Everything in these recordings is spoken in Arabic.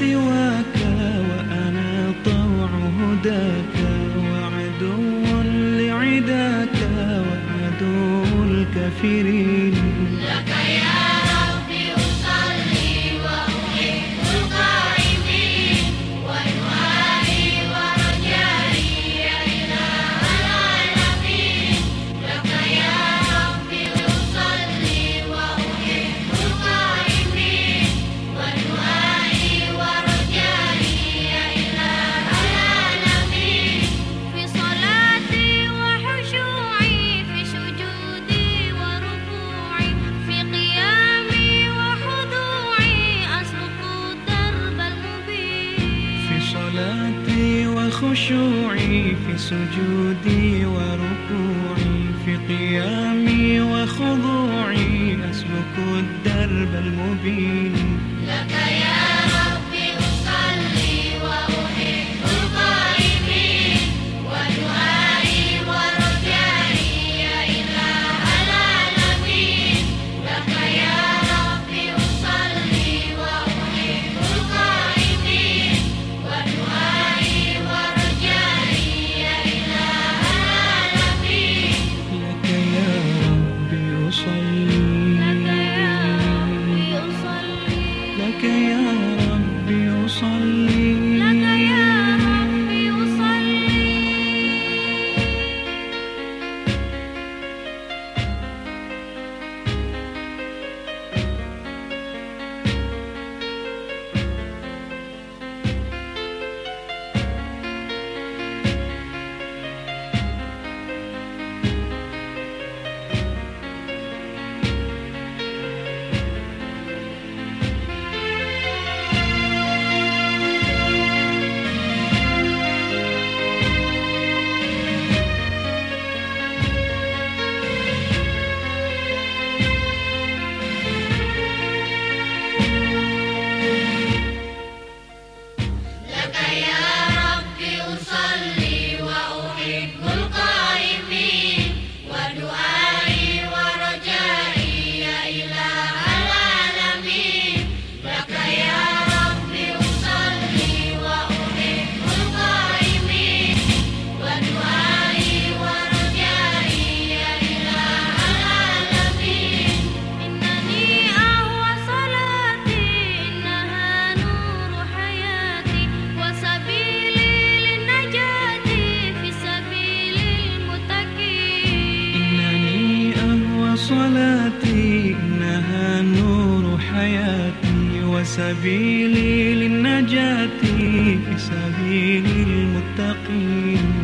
سواك وأنا طوع هداك وعدو لعداك وعدو الكافرين. خشوعي في سجودي وركوعي في قيامي وخضوعي أسلك الدرب المبين. لك صلاتي إنها نور حياتي. وسبيلي للنجاة سبيل المتقين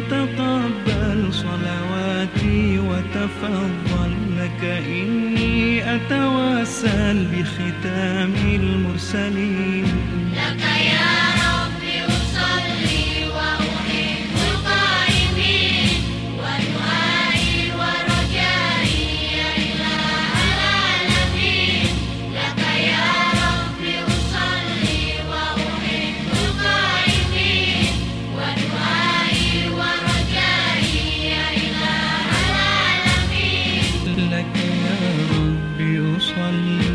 تقبل صلواتي وتفضل لك إني أتوسل بختام المرسلين. لك يا 算你。